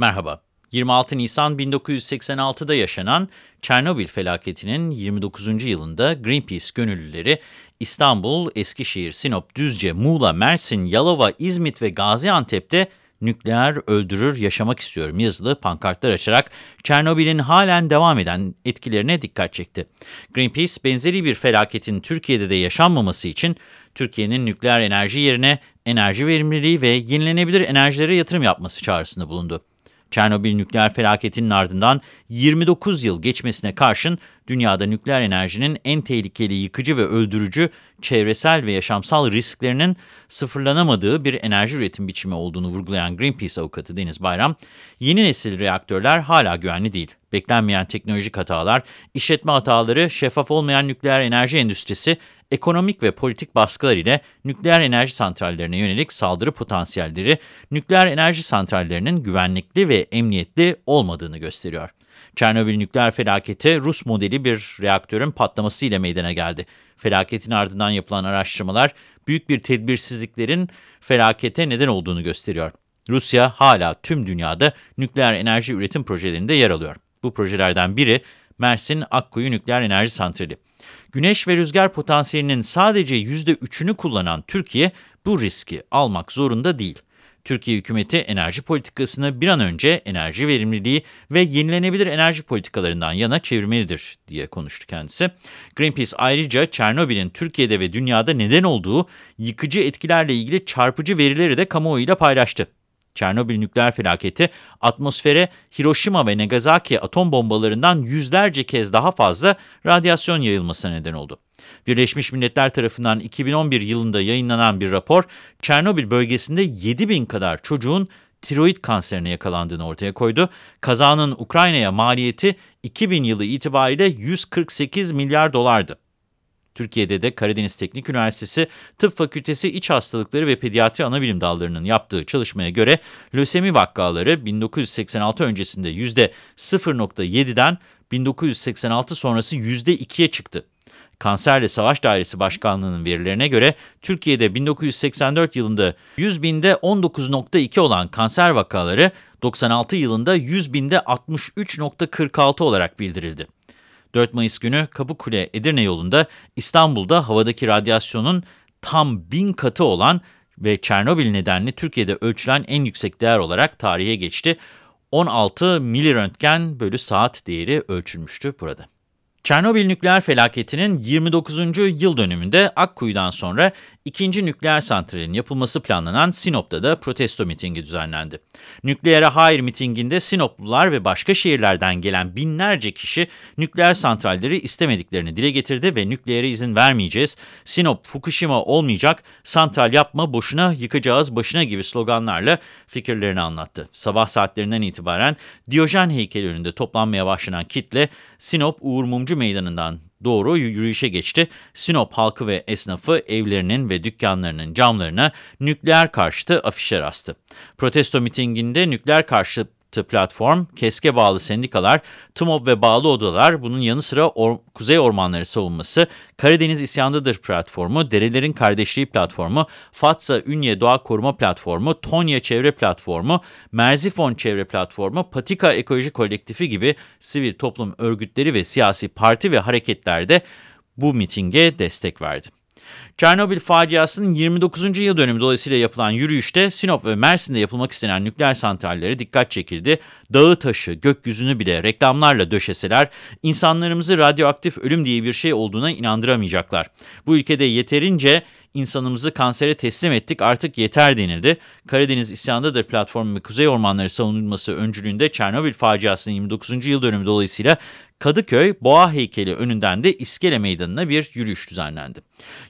Merhaba. 26 Nisan 1986'da yaşanan Çernobil felaketinin 29. yılında Greenpeace gönüllüleri İstanbul, Eskişehir, Sinop, Düzce, Muğla, Mersin, Yalova, İzmit ve Gaziantep'te nükleer öldürür yaşamak istiyorum yazılı pankartlar açarak Çernobil'in halen devam eden etkilerine dikkat çekti. Greenpeace benzeri bir felaketin Türkiye'de de yaşanmaması için Türkiye'nin nükleer enerji yerine enerji verimliliği ve yenilenebilir enerjilere yatırım yapması çağrısında bulundu. Çernobil nükleer felaketinin ardından 29 yıl geçmesine karşın dünyada nükleer enerjinin en tehlikeli, yıkıcı ve öldürücü çevresel ve yaşamsal risklerinin sıfırlanamadığı bir enerji üretim biçimi olduğunu vurgulayan Greenpeace avukatı Deniz Bayram, yeni nesil reaktörler hala güvenli değil. Beklenmeyen teknolojik hatalar, işletme hataları, şeffaf olmayan nükleer enerji endüstrisi, ekonomik ve politik baskılar ile nükleer enerji santrallerine yönelik saldırı potansiyelleri, nükleer enerji santrallerinin güvenlikli ve emniyetli olmadığını gösteriyor. Çernobil nükleer felaketi Rus modeli bir reaktörün patlaması ile meydana geldi. Felaketin ardından yapılan araştırmalar büyük bir tedbirsizliklerin felakete neden olduğunu gösteriyor. Rusya hala tüm dünyada nükleer enerji üretim projelerinde yer alıyor. Bu projelerden biri Mersin Akkuyu Nükleer Enerji Santrali. Güneş ve rüzgar potansiyelinin sadece %3'ünü kullanan Türkiye bu riski almak zorunda değil. Türkiye hükümeti enerji politikasını bir an önce enerji verimliliği ve yenilenebilir enerji politikalarından yana çevirmelidir diye konuştu kendisi. Greenpeace ayrıca Çernobil'in Türkiye'de ve dünyada neden olduğu yıkıcı etkilerle ilgili çarpıcı verileri de kamuoyuyla paylaştı. Çernobil nükleer felaketi atmosfere Hiroşima ve Nagasaki atom bombalarından yüzlerce kez daha fazla radyasyon yayılmasına neden oldu. Birleşmiş Milletler tarafından 2011 yılında yayınlanan bir rapor, Çernobil bölgesinde 7 bin kadar çocuğun tiroid kanserine yakalandığını ortaya koydu. Kazanın Ukrayna'ya maliyeti 2000 yılı itibariyle 148 milyar dolardı. Türkiye'de de Karadeniz Teknik Üniversitesi Tıp Fakültesi İç Hastalıkları ve Pediatri Anabilim Dalları'nın yaptığı çalışmaya göre lösemi vakaları 1986 öncesinde %0.7'den 1986 sonrası %2'ye çıktı. Kanserle Savaş Dairesi Başkanlığı'nın verilerine göre Türkiye'de 1984 yılında 100 binde 19.2 olan kanser vakaları 96 yılında 100 binde 63.46 olarak bildirildi. 4 Mayıs günü Kapıkule Edirne yolunda İstanbul'da havadaki radyasyonun tam bin katı olan ve Çernobil nedenli Türkiye'de ölçülen en yüksek değer olarak tarihe geçti. 16 miliröntgen bölü saat değeri ölçülmüştü burada. Çernobil nükleer felaketinin 29. yıl dönümünde Akkuyu'dan sonra ikinci nükleer santralin yapılması planlanan Sinop'ta da protesto mitingi düzenlendi. Nükleere hayır mitinginde Sinoplular ve başka şehirlerden gelen binlerce kişi nükleer santralleri istemediklerini dile getirdi ve nükleere izin vermeyeceğiz, Sinop Fukushima olmayacak, santral yapma boşuna yıkacağız başına gibi sloganlarla fikirlerini anlattı. Sabah saatlerinden itibaren Diyojen heykeli önünde toplanmaya başlanan kitle Sinop Uğur Mumcu Meydanı'ndan doğru yürüyüşe geçti. Sinop halkı ve esnafı evlerinin ve dükkanlarının camlarına nükleer karşıtı afişler astı. Protesto mitinginde nükleer karşıtı platform, KESK'e bağlı sendikalar, TUMOB ve bağlı odalar, bunun yanı sıra or Kuzey Ormanları Savunması, Karadeniz İsyandıdır platformu, Derelerin Kardeşliği platformu, Fatsa Ünye Doğa Koruma platformu, Tonya Çevre platformu, Merzifon Çevre platformu, Patika Ekoloji Kolektifi gibi sivil toplum örgütleri ve siyasi parti ve hareketler de bu mitinge destek verdi. Çernobil faciasının 29. yıl dönümü dolayısıyla yapılan yürüyüşte Sinop ve Mersin'de yapılmak istenen nükleer santrallere dikkat çekildi. Dağı taşı, gökyüzünü bile reklamlarla döşeseler insanlarımızı radyoaktif ölüm diye bir şey olduğuna inandıramayacaklar. Bu ülkede yeterince insanımızı kansere teslim ettik artık yeter denildi. Karadeniz İsyandadır platformu ve Kuzey Ormanları savunulması öncülüğünde Çernobil faciasının 29. yıl dönümü dolayısıyla Kadıköy Boğa heykeli önünden de İskele Meydanı'na bir yürüyüş düzenlendi.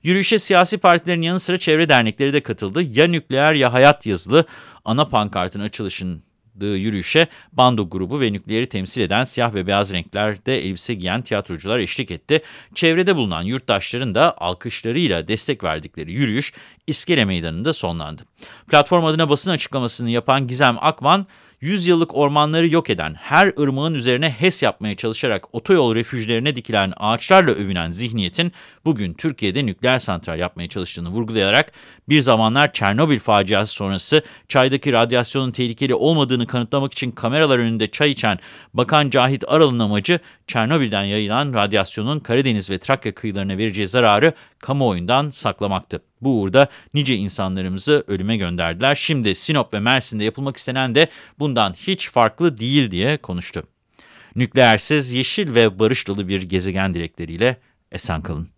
Yürüyüşe siyasi partilerin yanı sıra çevre dernekleri de katıldı. Ya nükleer ya hayat yazılı ana pankartın açılışının yürüyüşe bando grubu ve nükleeri temsil eden siyah ve beyaz renklerde elbise giyen tiyatrocular eşlik etti. Çevrede bulunan yurttaşların da alkışlarıyla destek verdikleri yürüyüş İskele Meydanı'nda sonlandı. Platform adına basın açıklamasını yapan Gizem Akman, Yüzyıllık ormanları yok eden, her ırmağın üzerine HES yapmaya çalışarak otoyol refüjlerine dikilen ağaçlarla övünen zihniyetin bugün Türkiye'de nükleer santral yapmaya çalıştığını vurgulayarak bir zamanlar Çernobil faciası sonrası çaydaki radyasyonun tehlikeli olmadığını kanıtlamak için kameralar önünde çay içen Bakan Cahit Aral'ın amacı Çernobil'den yayılan radyasyonun Karadeniz ve Trakya kıyılarına vereceği zararı kamuoyundan saklamaktı. Bu uğurda nice insanlarımızı ölüme gönderdiler. Şimdi Sinop ve Mersin'de yapılmak istenen de bundan hiç farklı değil diye konuştu. Nükleersiz, yeşil ve barış dolu bir gezegen dilekleriyle esen kalın.